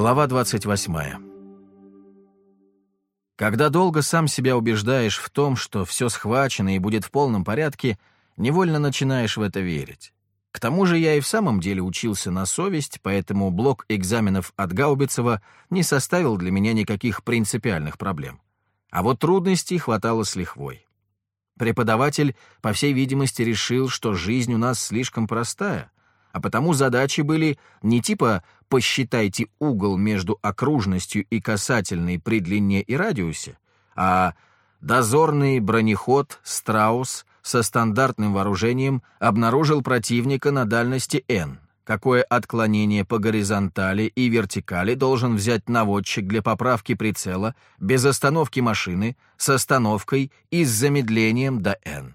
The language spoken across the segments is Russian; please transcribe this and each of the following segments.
Глава 28. Когда долго сам себя убеждаешь в том, что все схвачено и будет в полном порядке, невольно начинаешь в это верить. К тому же я и в самом деле учился на совесть, поэтому блок экзаменов от Гаубицева не составил для меня никаких принципиальных проблем. А вот трудностей хватало с лихвой. Преподаватель, по всей видимости, решил, что жизнь у нас слишком простая, а потому задачи были не типа «посчитайте угол между окружностью и касательной при длине и радиусе», а «дозорный бронеход «Страус» со стандартным вооружением обнаружил противника на дальности N. Какое отклонение по горизонтали и вертикали должен взять наводчик для поправки прицела без остановки машины с остановкой и с замедлением до N.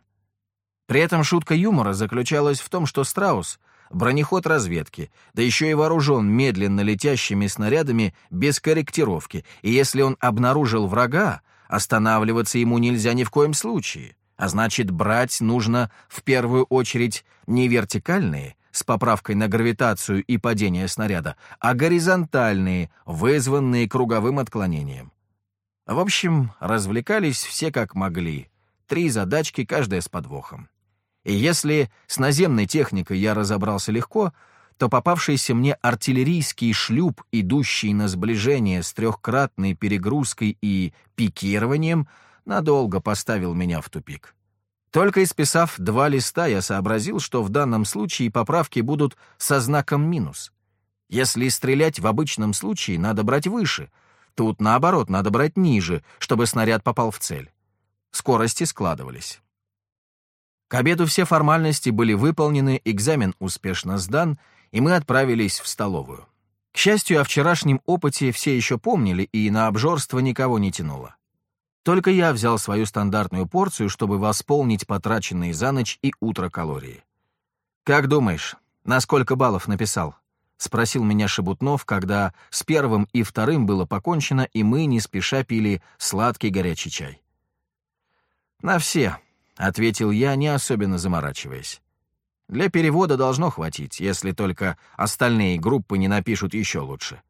При этом шутка юмора заключалась в том, что Страус — бронеход разведки, да еще и вооружен медленно летящими снарядами без корректировки, и если он обнаружил врага, останавливаться ему нельзя ни в коем случае, а значит, брать нужно в первую очередь не вертикальные, с поправкой на гравитацию и падение снаряда, а горизонтальные, вызванные круговым отклонением. В общем, развлекались все как могли. Три задачки, каждая с подвохом. И если с наземной техникой я разобрался легко, то попавшийся мне артиллерийский шлюп, идущий на сближение с трехкратной перегрузкой и пикированием, надолго поставил меня в тупик. Только исписав два листа, я сообразил, что в данном случае поправки будут со знаком минус. Если стрелять в обычном случае, надо брать выше. Тут, наоборот, надо брать ниже, чтобы снаряд попал в цель. Скорости складывались. К обеду все формальности были выполнены, экзамен успешно сдан, и мы отправились в столовую. К счастью, о вчерашнем опыте все еще помнили, и на обжорство никого не тянуло. Только я взял свою стандартную порцию, чтобы восполнить потраченные за ночь и утро калории. «Как думаешь, на сколько баллов написал?» — спросил меня Шебутнов, когда с первым и вторым было покончено, и мы не спеша пили сладкий горячий чай. «На все», — ответил я, не особенно заморачиваясь. «Для перевода должно хватить, если только остальные группы не напишут еще лучше».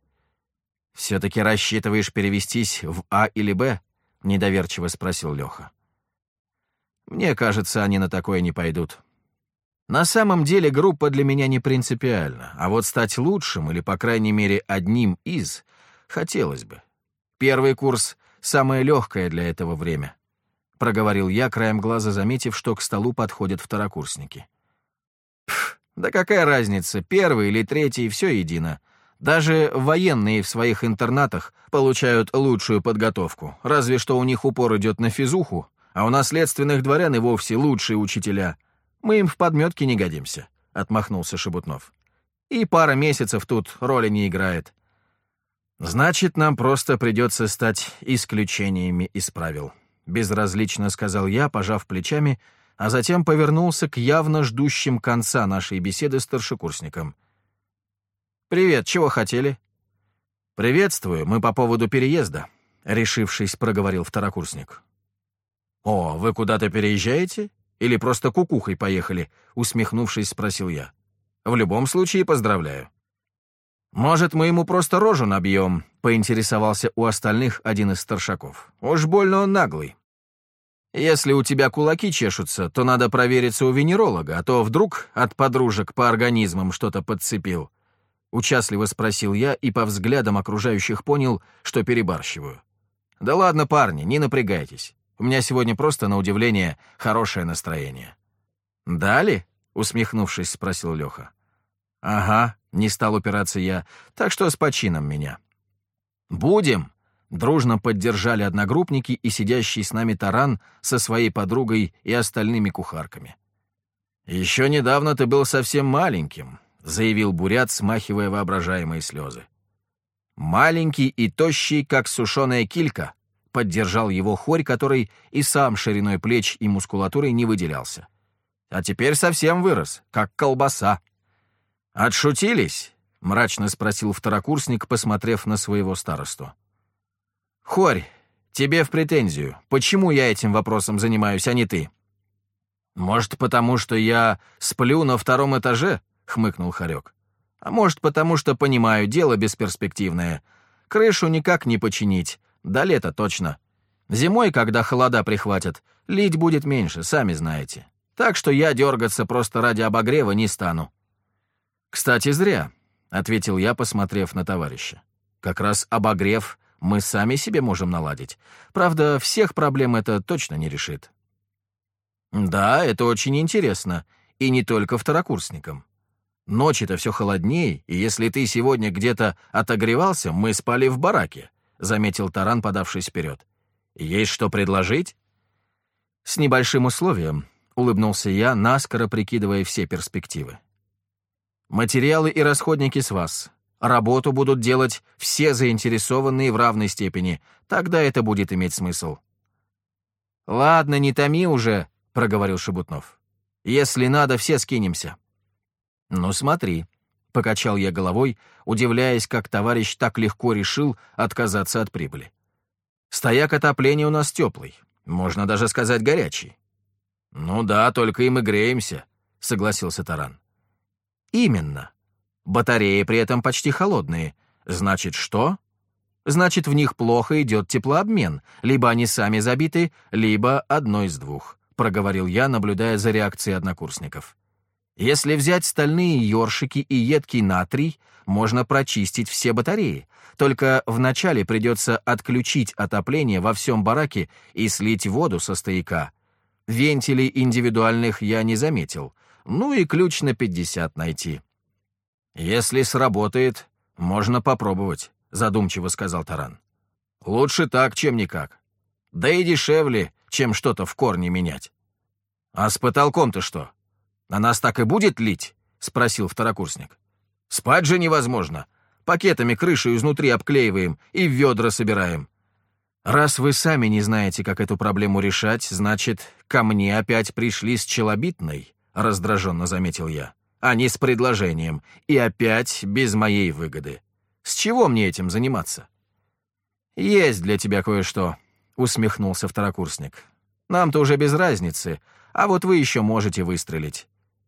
«Все-таки рассчитываешь перевестись в А или Б?» — недоверчиво спросил Леха. «Мне кажется, они на такое не пойдут. На самом деле группа для меня не принципиальна, а вот стать лучшим или, по крайней мере, одним из хотелось бы. Первый курс — самое легкое для этого время проговорил я, краем глаза заметив, что к столу подходят второкурсники. Пф, да какая разница, первый или третий, все едино. Даже военные в своих интернатах получают лучшую подготовку, разве что у них упор идет на физуху, а у наследственных дворян и вовсе лучшие учителя. Мы им в подметке не годимся», — отмахнулся Шебутнов. «И пара месяцев тут роли не играет». «Значит, нам просто придется стать исключениями из правил», — безразлично сказал я, пожав плечами, а затем повернулся к явно ждущим конца нашей беседы старшекурсникам. «Привет, чего хотели?» «Приветствую, мы по поводу переезда», — решившись, проговорил второкурсник. «О, вы куда-то переезжаете? Или просто кукухой поехали?» — усмехнувшись, спросил я. «В любом случае поздравляю». «Может, мы ему просто рожу набьем?» — поинтересовался у остальных один из старшаков. «Уж больно он наглый». «Если у тебя кулаки чешутся, то надо провериться у венеролога, а то вдруг от подружек по организмам что-то подцепил». Участливо спросил я и по взглядам окружающих понял, что перебарщиваю. «Да ладно, парни, не напрягайтесь. У меня сегодня просто, на удивление, хорошее настроение». «Дали?» — усмехнувшись, спросил Леха. «Ага», — не стал упираться я, — «так что с почином меня». «Будем!» — дружно поддержали одногруппники и сидящий с нами Таран со своей подругой и остальными кухарками. «Еще недавно ты был совсем маленьким», — заявил Бурят, смахивая воображаемые слезы. «Маленький и тощий, как сушеная килька», — поддержал его хорь, который и сам шириной плеч и мускулатурой не выделялся. «А теперь совсем вырос, как колбаса». «Отшутились?» — мрачно спросил второкурсник, посмотрев на своего старосту. «Хорь, тебе в претензию. Почему я этим вопросом занимаюсь, а не ты?» «Может, потому что я сплю на втором этаже?» — хмыкнул Харек. А может, потому что понимаю, дело бесперспективное. Крышу никак не починить, до лета точно. Зимой, когда холода прихватят, лить будет меньше, сами знаете. Так что я дергаться просто ради обогрева не стану. Кстати, зря, — ответил я, посмотрев на товарища. Как раз обогрев мы сами себе можем наладить. Правда, всех проблем это точно не решит. Да, это очень интересно. И не только второкурсникам. Ночи-то все холодней, и если ты сегодня где-то отогревался, мы спали в бараке, — заметил Таран, подавшись вперед. Есть что предложить? С небольшим условием, — улыбнулся я, наскоро прикидывая все перспективы. Материалы и расходники с вас. Работу будут делать все заинтересованные в равной степени. Тогда это будет иметь смысл. «Ладно, не томи уже», — проговорил Шебутнов. «Если надо, все скинемся». «Ну смотри», — покачал я головой, удивляясь, как товарищ так легко решил отказаться от прибыли. «Стояк отопления у нас теплый, можно даже сказать горячий». «Ну да, только и мы греемся», — согласился Таран. «Именно. Батареи при этом почти холодные. Значит, что? Значит, в них плохо идет теплообмен. Либо они сами забиты, либо одно из двух», — проговорил я, наблюдая за реакцией однокурсников. Если взять стальные ёршики и едкий натрий, можно прочистить все батареи. Только вначале придется отключить отопление во всем бараке и слить воду со стояка. Вентилей индивидуальных я не заметил. Ну и ключ на 50 найти. «Если сработает, можно попробовать», — задумчиво сказал Таран. «Лучше так, чем никак. Да и дешевле, чем что-то в корне менять». «А с потолком-то что?» «На нас так и будет лить?» — спросил второкурсник. «Спать же невозможно. Пакетами крышу изнутри обклеиваем и в ведра собираем. Раз вы сами не знаете, как эту проблему решать, значит, ко мне опять пришли с челобитной», — раздраженно заметил я, «а не с предложением, и опять без моей выгоды. С чего мне этим заниматься?» «Есть для тебя кое-что», — усмехнулся второкурсник. «Нам-то уже без разницы, а вот вы еще можете выстрелить.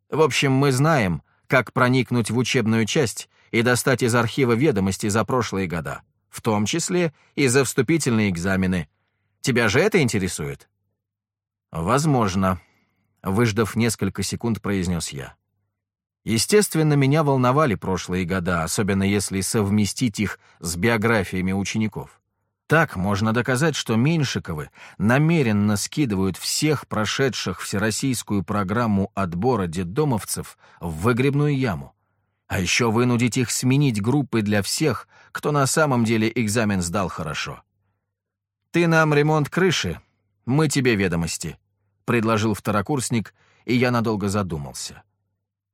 В общем, мы знаем, как проникнуть в учебную часть и достать из архива ведомости за прошлые года, в том числе и за вступительные экзамены. Тебя же это интересует? Возможно, выждав несколько секунд, произнес я. Естественно, меня волновали прошлые года, особенно если совместить их с биографиями учеников. Так можно доказать, что Меньшиковы намеренно скидывают всех прошедших всероссийскую программу отбора детдомовцев в выгребную яму. А еще вынудить их сменить группы для всех, кто на самом деле экзамен сдал хорошо. «Ты нам ремонт крыши, мы тебе ведомости», — предложил второкурсник, и я надолго задумался.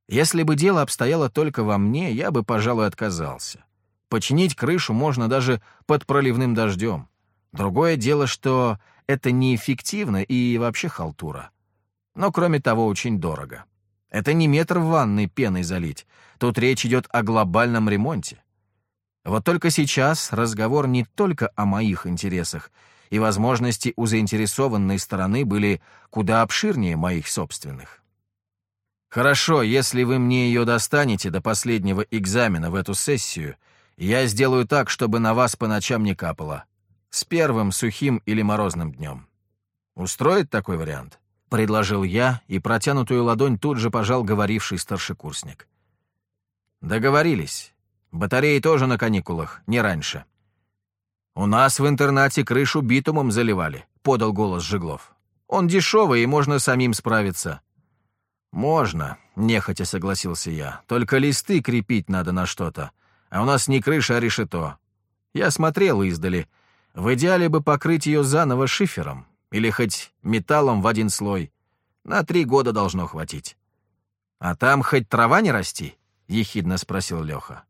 Если бы дело обстояло только во мне, я бы, пожалуй, отказался. Починить крышу можно даже под проливным дождем. Другое дело, что это неэффективно и вообще халтура. Но, кроме того, очень дорого. Это не метр в ванной пеной залить. Тут речь идет о глобальном ремонте. Вот только сейчас разговор не только о моих интересах, и возможности у заинтересованной стороны были куда обширнее моих собственных. Хорошо, если вы мне ее достанете до последнего экзамена в эту сессию — я сделаю так, чтобы на вас по ночам не капало. С первым сухим или морозным днем. Устроит такой вариант?» — предложил я, и протянутую ладонь тут же пожал говоривший старшекурсник. «Договорились. Батареи тоже на каникулах, не раньше». «У нас в интернате крышу битумом заливали», — подал голос Жиглов. «Он дешевый, и можно самим справиться». «Можно», — нехотя согласился я. «Только листы крепить надо на что-то а у нас не крыша, а решето. Я смотрел издали. В идеале бы покрыть ее заново шифером или хоть металлом в один слой. На три года должно хватить. «А там хоть трава не расти?» — ехидно спросил Леха.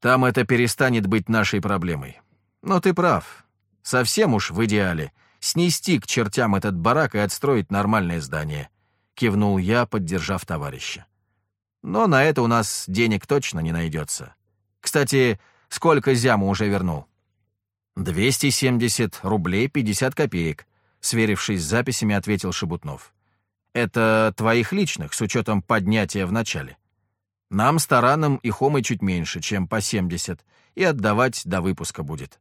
«Там это перестанет быть нашей проблемой. Но ты прав. Совсем уж в идеале. Снести к чертям этот барак и отстроить нормальное здание», — кивнул я, поддержав товарища. «Но на это у нас денег точно не найдется. Кстати, сколько зяму уже вернул?» «270 рублей 50 копеек», — сверившись с записями, ответил Шебутнов. «Это твоих личных, с учетом поднятия в начале». Нам с Тараном и Хомой чуть меньше, чем по 70, и отдавать до выпуска будет».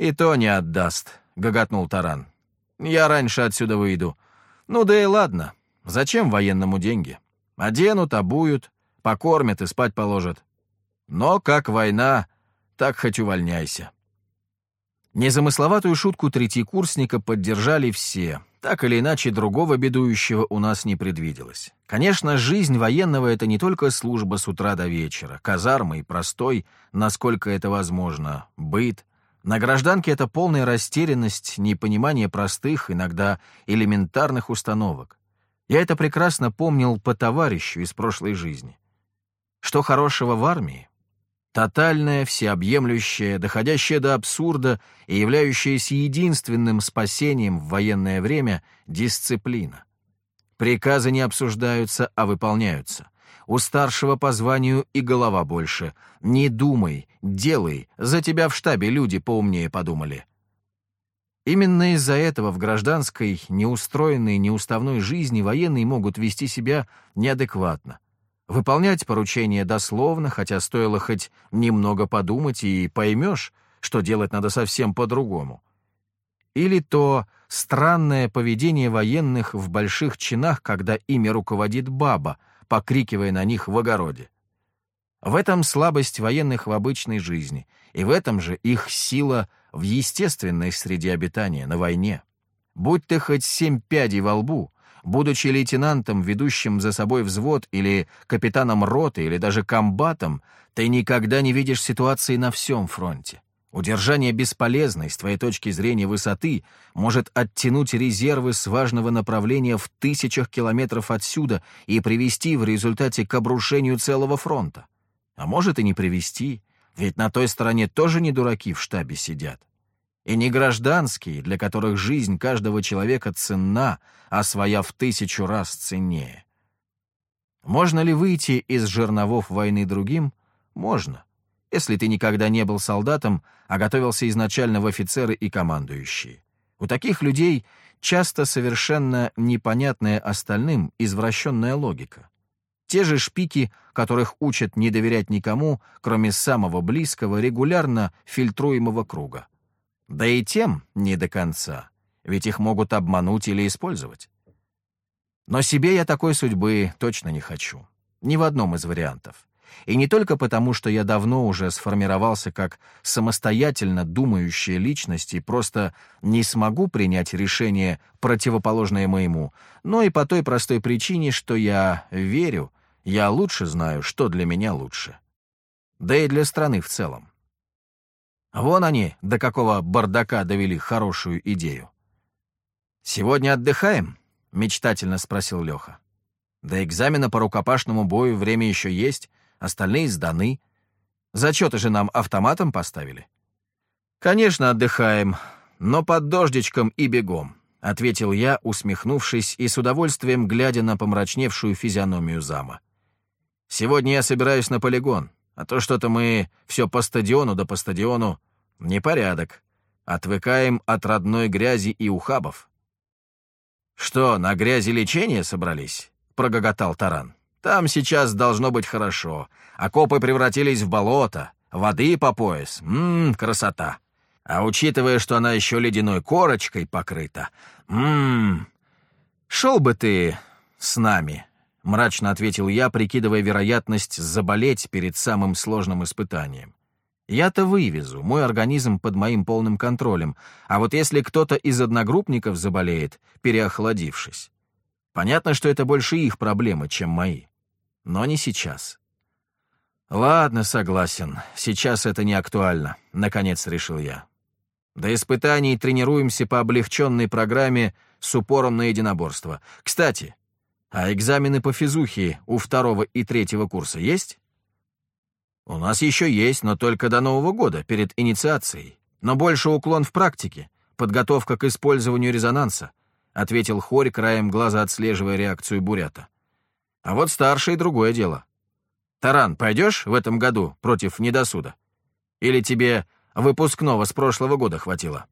«И то не отдаст», — гоготнул Таран. «Я раньше отсюда выйду. Ну да и ладно. Зачем военному деньги? Оденут, обуют, покормят и спать положат. Но как война, так хоть увольняйся». Незамысловатую шутку третьекурсника поддержали все. Так или иначе, другого бедующего у нас не предвиделось. Конечно, жизнь военного — это не только служба с утра до вечера, казарма и простой, насколько это возможно, быт. На гражданке это полная растерянность, непонимание простых, иногда элементарных установок. Я это прекрасно помнил по товарищу из прошлой жизни. Что хорошего в армии? Тотальная, всеобъемлющая, доходящая до абсурда и являющаяся единственным спасением в военное время — дисциплина. Приказы не обсуждаются, а выполняются. У старшего по званию и голова больше. Не думай, делай, за тебя в штабе люди поумнее подумали. Именно из-за этого в гражданской, неустроенной, неуставной жизни военные могут вести себя неадекватно — Выполнять поручения дословно, хотя стоило хоть немного подумать, и поймешь, что делать надо совсем по-другому. Или то странное поведение военных в больших чинах, когда ими руководит баба, покрикивая на них в огороде. В этом слабость военных в обычной жизни, и в этом же их сила в естественной среде обитания, на войне. Будь ты хоть семь пядей во лбу, Будучи лейтенантом, ведущим за собой взвод, или капитаном роты, или даже комбатом, ты никогда не видишь ситуации на всем фронте. Удержание бесполезной, с твоей точки зрения, высоты может оттянуть резервы с важного направления в тысячах километров отсюда и привести в результате к обрушению целого фронта. А может и не привести, ведь на той стороне тоже не дураки в штабе сидят. И не гражданские, для которых жизнь каждого человека ценна, а своя в тысячу раз ценнее. Можно ли выйти из жерновов войны другим? Можно, если ты никогда не был солдатом, а готовился изначально в офицеры и командующие. У таких людей часто совершенно непонятная остальным извращенная логика. Те же шпики, которых учат не доверять никому, кроме самого близкого, регулярно фильтруемого круга. Да и тем не до конца, ведь их могут обмануть или использовать. Но себе я такой судьбы точно не хочу. Ни в одном из вариантов. И не только потому, что я давно уже сформировался как самостоятельно думающая личность и просто не смогу принять решение, противоположное моему, но и по той простой причине, что я верю, я лучше знаю, что для меня лучше. Да и для страны в целом. Вон они, до какого бардака довели хорошую идею. «Сегодня отдыхаем?» — мечтательно спросил Леха. «До экзамена по рукопашному бою время еще есть, остальные сданы. Зачеты же нам автоматом поставили». «Конечно, отдыхаем, но под дождичком и бегом», — ответил я, усмехнувшись и с удовольствием глядя на помрачневшую физиономию зама. «Сегодня я собираюсь на полигон. А то что-то мы все по стадиону да по стадиону. Непорядок. Отвыкаем от родной грязи и ухабов. «Что, на грязи лечения собрались?» — прогоготал Таран. «Там сейчас должно быть хорошо. Окопы превратились в болото, воды по пояс. Ммм, красота. А учитывая, что она еще ледяной корочкой покрыта, ммм... Шел бы ты с нами, — мрачно ответил я, прикидывая вероятность заболеть перед самым сложным испытанием. «Я-то вывезу, мой организм под моим полным контролем, а вот если кто-то из одногруппников заболеет, переохладившись, понятно, что это больше их проблемы, чем мои. Но не сейчас». «Ладно, согласен, сейчас это не актуально», — наконец решил я. До испытаний тренируемся по облегченной программе с упором на единоборство. Кстати, а экзамены по физухе у второго и третьего курса есть? У нас еще есть, но только до Нового года, перед инициацией. Но больше уклон в практике, подготовка к использованию резонанса, ответил Хорь, краем глаза отслеживая реакцию Бурята. А вот старший другое дело. Таран, пойдешь в этом году против недосуда? Или тебе выпускного с прошлого года хватило?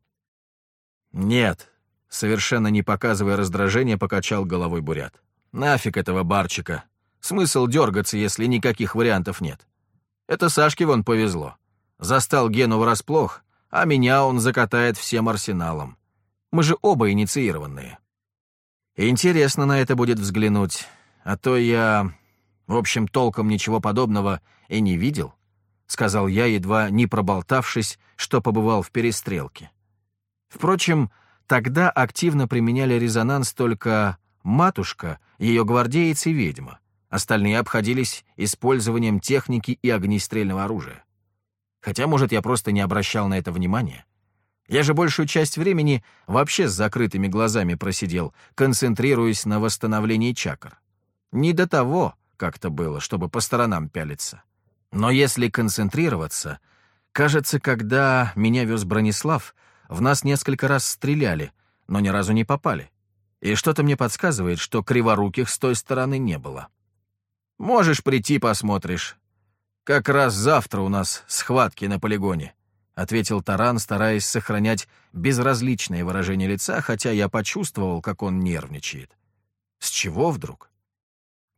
Нет, совершенно не показывая раздражения, покачал головой Бурят. Нафиг этого барчика. Смысл дергаться, если никаких вариантов нет? Это Сашке вон повезло. Застал Гену врасплох, а меня он закатает всем арсеналом. Мы же оба инициированные. Интересно на это будет взглянуть, а то я, в общем, толком ничего подобного и не видел, сказал я, едва не проболтавшись, что побывал в перестрелке. Впрочем, тогда активно применяли резонанс только матушка, ее гвардеец и ведьма. Остальные обходились использованием техники и огнестрельного оружия. Хотя, может, я просто не обращал на это внимания. Я же большую часть времени вообще с закрытыми глазами просидел, концентрируясь на восстановлении чакр. Не до того как-то было, чтобы по сторонам пялиться. Но если концентрироваться, кажется, когда меня вез Бронислав, в нас несколько раз стреляли, но ни разу не попали. И что-то мне подсказывает, что криворуких с той стороны не было. Можешь прийти, посмотришь. Как раз завтра у нас схватки на полигоне, ответил Таран, стараясь сохранять безразличное выражение лица, хотя я почувствовал, как он нервничает. С чего вдруг?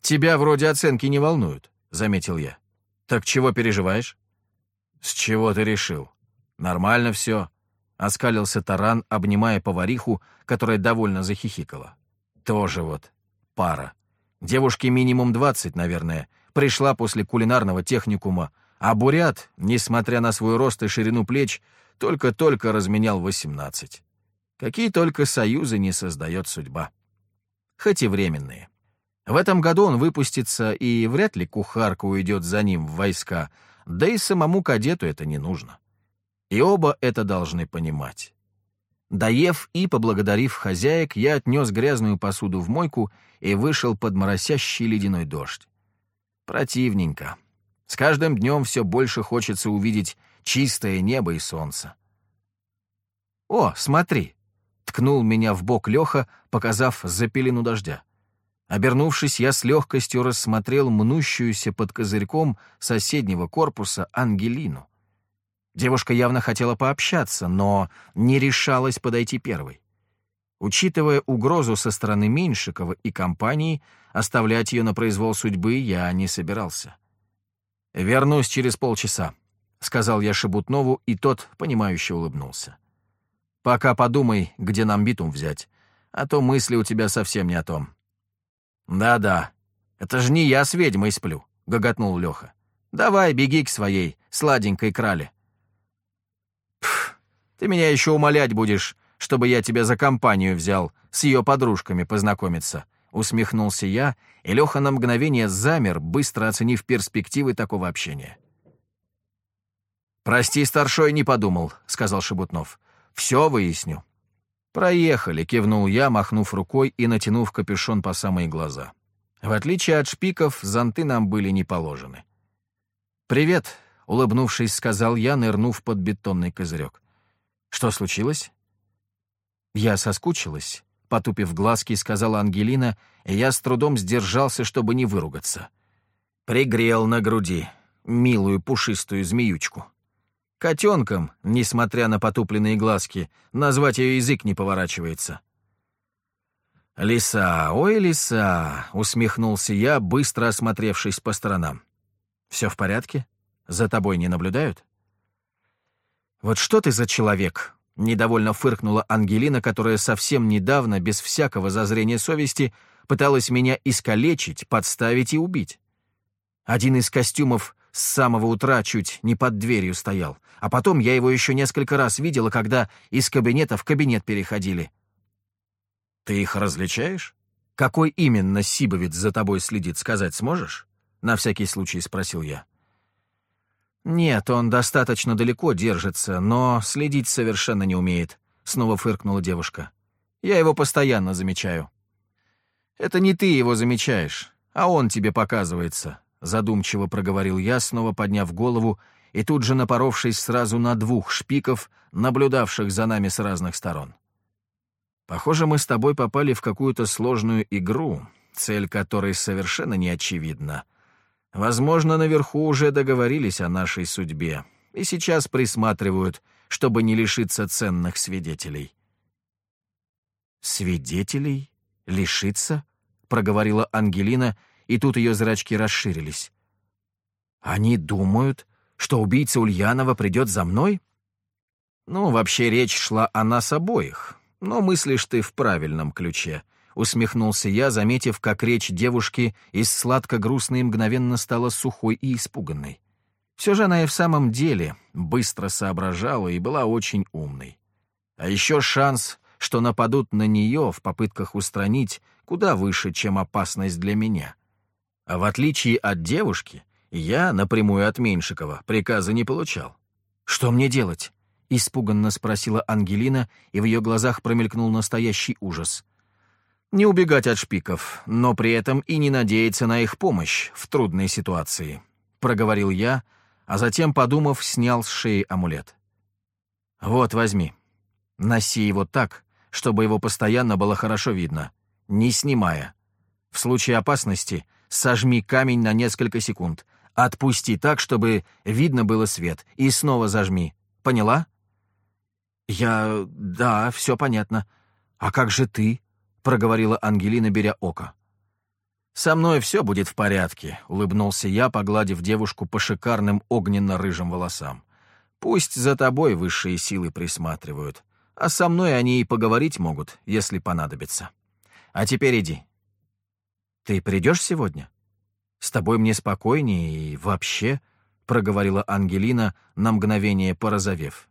Тебя вроде оценки не волнуют, заметил я. Так чего переживаешь? С чего ты решил? Нормально все. Оскалился Таран, обнимая повариху, которая довольно захихикала. Тоже вот пара. Девушке минимум двадцать, наверное, пришла после кулинарного техникума, а Бурят, несмотря на свой рост и ширину плеч, только-только разменял восемнадцать. Какие только союзы не создает судьба. Хоть и временные. В этом году он выпустится, и вряд ли кухарка уйдет за ним в войска, да и самому кадету это не нужно. И оба это должны понимать. Доев и поблагодарив хозяек, я отнес грязную посуду в мойку и вышел под моросящий ледяной дождь. Противненько. С каждым днем все больше хочется увидеть чистое небо и солнце. «О, смотри!» — ткнул меня в бок Леха, показав за пелену дождя. Обернувшись, я с легкостью рассмотрел мнущуюся под козырьком соседнего корпуса Ангелину. Девушка явно хотела пообщаться, но не решалась подойти первой. Учитывая угрозу со стороны Меньшикова и компании, оставлять ее на произвол судьбы я не собирался. «Вернусь через полчаса», — сказал я Шебутнову, и тот, понимающе улыбнулся. «Пока подумай, где нам битум взять, а то мысли у тебя совсем не о том». «Да-да, это же не я с ведьмой сплю», — гоготнул Леха. «Давай, беги к своей сладенькой крале». Ты меня еще умолять будешь, чтобы я тебя за компанию взял, с ее подружками познакомиться», — усмехнулся я, и Леха на мгновение замер, быстро оценив перспективы такого общения. «Прости, старшой, не подумал», — сказал Шебутнов. «Все выясню». «Проехали», — кивнул я, махнув рукой и натянув капюшон по самые глаза. В отличие от шпиков, зонты нам были не положены. «Привет», — улыбнувшись, сказал я, нырнув под бетонный козырек. Что случилось? Я соскучилась, потупив глазки, сказала Ангелина, и я с трудом сдержался, чтобы не выругаться. Пригрел на груди милую пушистую змеючку. Котенком, несмотря на потупленные глазки, назвать ее язык не поворачивается. «Лиса, ой, лиса!» — усмехнулся я, быстро осмотревшись по сторонам. «Все в порядке? За тобой не наблюдают?» «Вот что ты за человек?» — недовольно фыркнула Ангелина, которая совсем недавно, без всякого зазрения совести, пыталась меня искалечить, подставить и убить. Один из костюмов с самого утра чуть не под дверью стоял, а потом я его еще несколько раз видела, когда из кабинета в кабинет переходили. «Ты их различаешь? Какой именно Сибовец за тобой следит, сказать сможешь?» — на всякий случай спросил я. «Нет, он достаточно далеко держится, но следить совершенно не умеет», — снова фыркнула девушка. «Я его постоянно замечаю». «Это не ты его замечаешь, а он тебе показывается», — задумчиво проговорил я, снова подняв голову и тут же напоровшись сразу на двух шпиков, наблюдавших за нами с разных сторон. «Похоже, мы с тобой попали в какую-то сложную игру, цель которой совершенно не очевидна», Возможно, наверху уже договорились о нашей судьбе и сейчас присматривают, чтобы не лишиться ценных свидетелей. «Свидетелей? Лишиться?» — проговорила Ангелина, и тут ее зрачки расширились. «Они думают, что убийца Ульянова придет за мной?» «Ну, вообще речь шла о нас обоих, но мыслишь ты в правильном ключе», — усмехнулся я, заметив, как речь девушки из сладко-грустной мгновенно стала сухой и испуганной. Все же она и в самом деле быстро соображала и была очень умной. А еще шанс, что нападут на нее в попытках устранить, куда выше, чем опасность для меня. А в отличие от девушки, я, напрямую от Меньшикова, приказа не получал. «Что мне делать?» — испуганно спросила Ангелина, и в ее глазах промелькнул настоящий ужас. «Не убегать от шпиков, но при этом и не надеяться на их помощь в трудной ситуации», — проговорил я, — а затем, подумав, снял с шеи амулет. «Вот, возьми. Носи его так, чтобы его постоянно было хорошо видно, не снимая. В случае опасности сожми камень на несколько секунд, отпусти так, чтобы видно было свет, и снова зажми. Поняла?» «Я... да, все понятно. А как же ты?» — проговорила Ангелина, беря око. «Со мной все будет в порядке», — улыбнулся я, погладив девушку по шикарным огненно-рыжим волосам. «Пусть за тобой высшие силы присматривают, а со мной они и поговорить могут, если понадобится. А теперь иди». «Ты придешь сегодня? С тобой мне спокойнее и вообще», — проговорила Ангелина, на мгновение порозовев.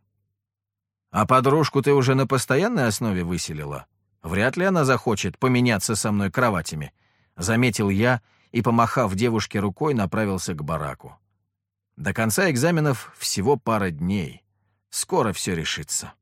«А подружку ты уже на постоянной основе выселила? Вряд ли она захочет поменяться со мной кроватями», Заметил я и, помахав девушке рукой, направился к бараку. До конца экзаменов всего пара дней. Скоро все решится.